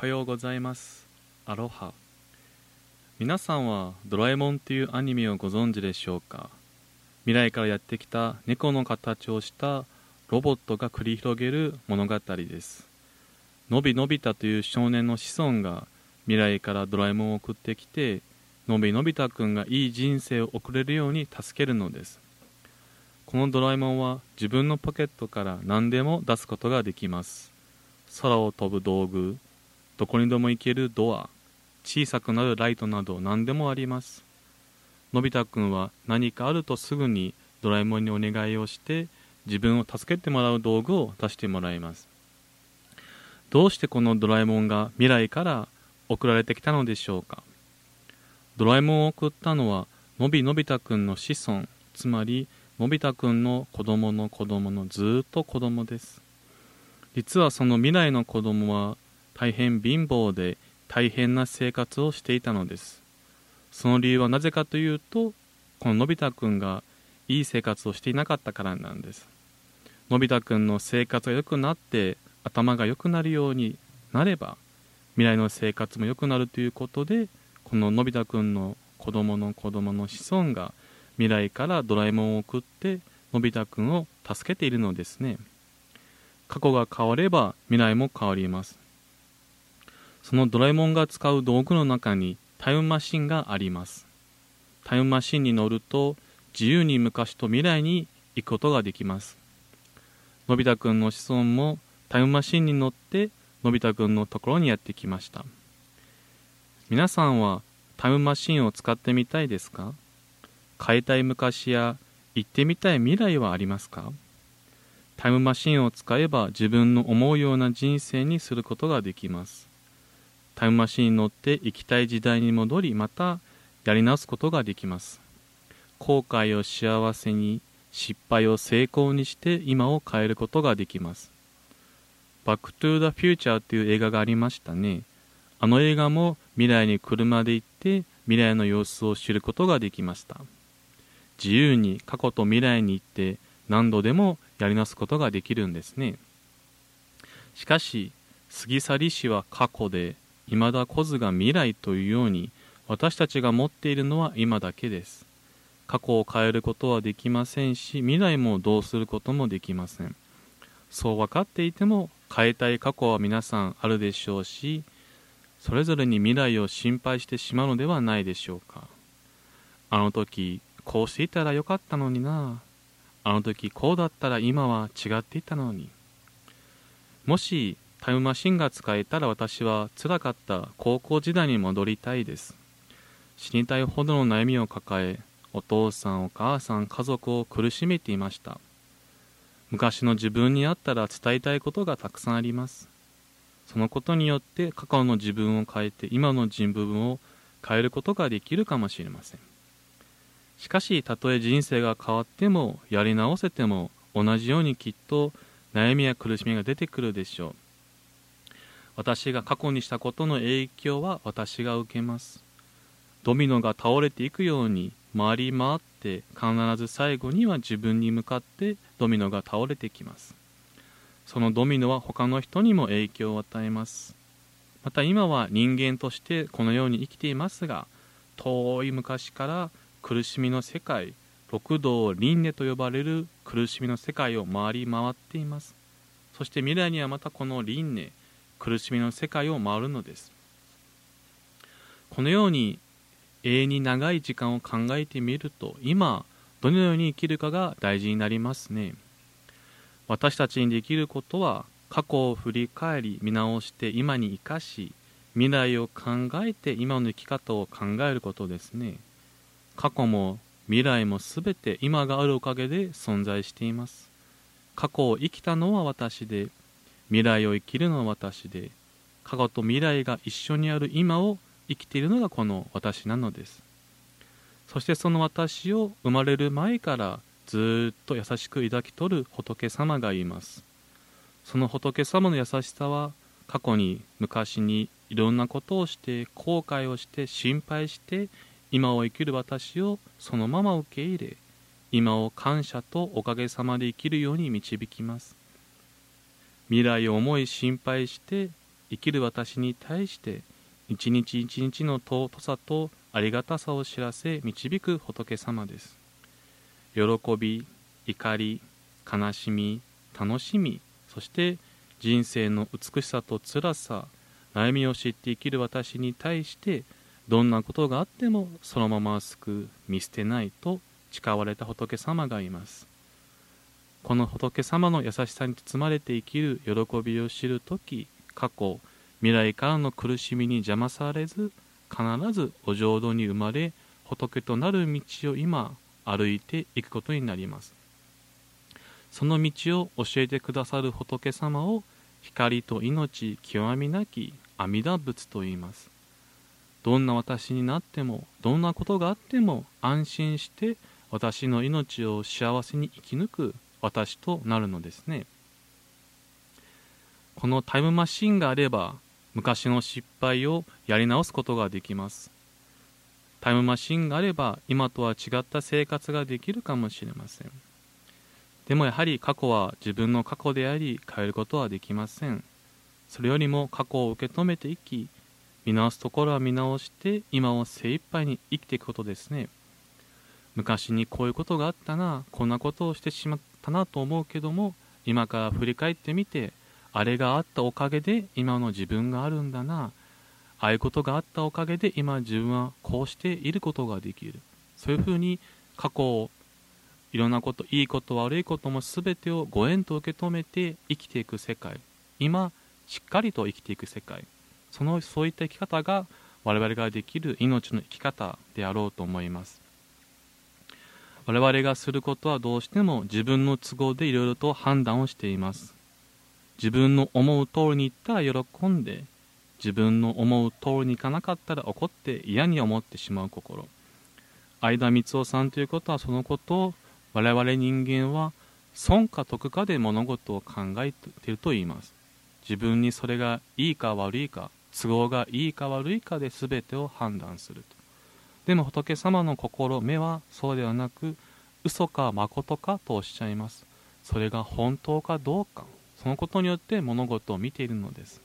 はようございます。アロハ。皆さんはドラえもんというアニメをご存知でしょうか？未来からやってきた猫の形をしたロボットが繰り広げる物語です。のびのび太という少年の子孫が未来からドラえもんを送ってきてのびのび太くんがいい人生を送れるように助けるのです。このドラえもんは自分のポケットから何でも出すことができます。空を飛ぶ道具どこにでも行けるドア小さくなるライトなど何でもあります。のび太くんは何かあるとすぐにドラえもんにお願いをして自分を助けてもらう道具を出してもらいます。どうしてこのドラえもんが未来から送られてきたのでしょうか。ドラえもんを送ったのはのびのび太くんの子孫。つまりのび太くんの子供の子供のずっと子供です。実はその未来の子供は大変貧乏で大変な生活をしていたのです。その理由はなぜかというとこののび太くんがいい生活をしていなかったからなんです。のび太くんの生活が良くなって頭が良くなるようになれば未来の生活も良くなるということでこののび太くんの子供の子供の子孫が未来からドラえもんを送ってのび太くんを助けているのですね。過去が変われば未来も変わります。そのドラえもんが使う道具の中にタイムマシンがあります。タイムマシンに乗ると自由に昔と未来に行くことができます。のび太くんの子孫もタイムマシンに乗ってのび太くんのところにやってきました。皆さんはタイムマシンを使ってみたいですか？変えたい昔や行ってみたい未来はありますか？タイムマシンを使えば自分の思うような人生にすることができます。タイムマシンに乗って行きたい時代に戻りまたやり直すことができます。後悔を幸せに失敗を成功にして今を変えることができます。バックトゥーザフューチャーという映画がありましたね。あの映画も未来に車で行って未来の様子を知ることができました。自由に過去と未来に行って何度でもやり直すことができるんですね。しかし過ぎ去りしは過去で未だ来ずが未来というように私たちが持っているのは今だけです。過去を変えることはできませんし未来もどうすることもできません。そう分かっていても変えたい過去は皆さんあるでしょうしそれぞれに未来を心配してしまうのではないでしょうか。あの時こうしていたらよかったのにな。あの時こうだったら今は違っていたのに。もしタイムマシンが使えたら私は辛かった高校時代に戻りたいです。死にたいほどの悩みを抱えお父さんお母さん家族を苦しめていました。昔の自分にあったら伝えたいことがたくさんあります。そのことによって過去の自分を変えて今の自分を変えることができるかもしれません。しかしたとえ人生が変わってもやり直せても同じようにきっと悩みや苦しみが出てくるでしょう。私が過去にしたことの影響は私が受けます。ドミノが倒れていくように回り回って必ず最後には自分に向かってドミノが倒れてきます。そのドミノは他の人にも影響を与えます。また今は人間としてこのように生きていますが遠い昔から苦しみの世界六道輪廻と呼ばれる苦しみの世界を回り回っています。そして未来にはまたこの輪廻苦しみの世界を回るのです。このように永遠に長い時間を考えてみると今どのように生きるかが大事になりますね。私たちにできることは過去を振り返り見直して今に生かし未来を考えて今の生き方を考えることですね。過去も未来も全て今があるおかげで存在しています。過去を生きたのは私で未来を生きるのは私で過去と未来が一緒にある今を生きているのがこの私なのです。そしてその私を生まれる前からずっと優しく抱き取る仏様がいます。その仏様の優しさは過去に昔にいろんなことをして後悔をして心配して今を生きる私をそのまま受け入れ今を感謝とおかげさまで生きるように導きます。未来を思い心配して生きる私に対して一日一日の尊さとありがたさを知らせ導く仏様です。喜び怒り悲しみ楽しみそして人生の美しさと辛さ悩みを知って生きる私に対してどんなことがあってもそのまま救う見捨てないと誓われた仏様がいます。この仏様の優しさに包まれて生きる喜びを知るとき過去未来からの苦しみに邪魔されず必ずお浄土に生まれ仏となる道を今歩いていくことになります。その道を教えてくださる仏様を光と命極みなき阿弥陀仏と言います。どんな私になってもどんなことがあっても安心して私の命を幸せに生き抜く私となるのですね。このタイムマシンがあれば昔の失敗をやり直すことができます。タイムマシンがあれば今とは違った生活ができるかもしれません。でもやはり過去は自分の過去であり変えることはできません。それよりも過去を受け止めていき見直すところは見直して今を精一杯に生きていくことですね。昔にこういうことがあったなこんなことをしてしまったなと思うけども今から振り返ってみてあれがあったおかげで今の自分があるんだなああいうことがあったおかげで今自分はこうしていることができるそういうふうに過去をいろんなこと、いいこと、悪いことも全てをご縁と受け止めて生きていく世界。今、しっかりと生きていく世界。その、そういった生き方が我々ができる命の生き方であろうと思います。我々がすることはどうしても自分の都合でいろいろと判断をしています。自分の思う通りにいったら喜んで、自分の思う通りにいかなかったら怒って嫌に思ってしまう心。相田光夫さんということはそのことを我々人間は損か得かで物事を考えていると言います自分にそれがいいか悪いか都合がいいか悪いかで全てを判断するとでも仏様の心目はそうではなく嘘か誠かとおっしゃいます。それが本当かどうか。そのことによって物事を見ているのです。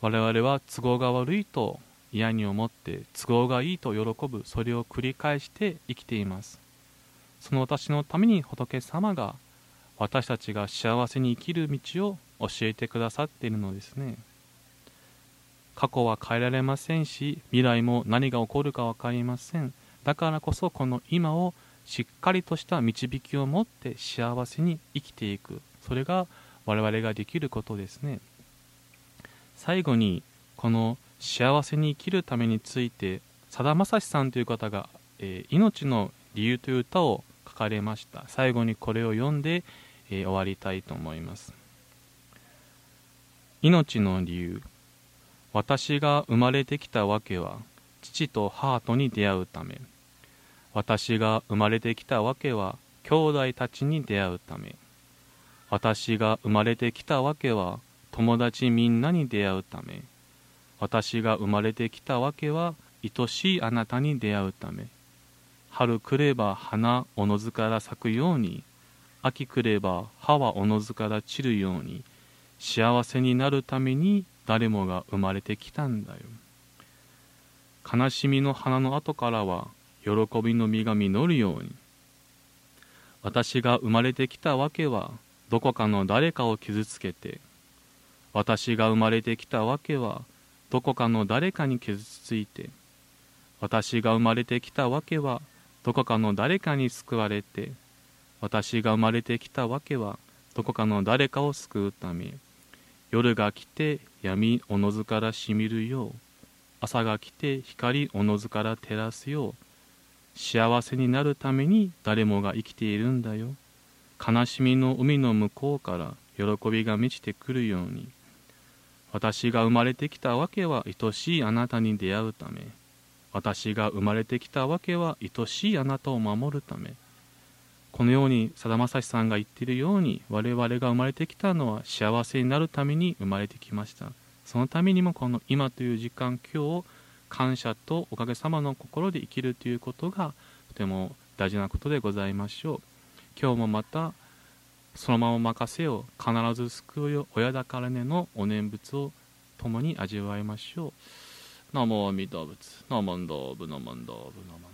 我々は都合が悪いと嫌に思って都合がいいと喜ぶ。それを繰り返して生きています。その私のために仏様が私たちが幸せに生きる道を教えてくださっているのですね。過去は変えられませんし未来も何が起こるか分かりません。だからこそこの今をしっかりとした導きを持って幸せに生きていく。それが我々ができることですね。最後にこの幸せに生きるためについてさだまさしさんという方が、えー、命の理由という歌を書かれました。最後にこれを読んで、えー、終わりたいと思います。命の理由。私が生まれてきたわけは父と母とに出会うため。私が生まれてきたわけは兄弟たちに出会うため。私が生まれてきたわけは友達みんなに出会うため。私が生まれてきたわけは愛しいあなたに出会うため。春来れば花おのずから咲くように秋来れば葉はおのずから散るように幸せになるために誰もが生まれてきたんだよ。悲しみの花の後からは喜びの実が実るように。私が生まれてきたわけはどこかの誰かを傷つけて私が生まれてきたわけはどこかの誰かに傷ついて私が生まれてきたわけはどこかの誰かに救われて私が生まれてきたわけはどこかの誰かを救うため。夜が来て闇おのずからしみるよう朝が来て光おのずから照らすよう幸せになるために誰もが生きているんだよ。悲しみの海の向こうから喜びが満ちてくるように私が生まれてきたわけは愛しいあなたに出会うため私が生まれてきたわけは愛しいあなたを守るためこのようにさだまさしさんが言っているように我々が生まれてきたのは幸せになるために生まれてきました。そのためにもこの今という時間今日を感謝とおかげさまの心で生きるということがとても大事なことでございましょう。今日もまたそのまま任せよ必ず救うよ親だからねのお念仏を共に味わいましょう。ナモアミ動物ナモンドーブナモンドーブナモンドーブ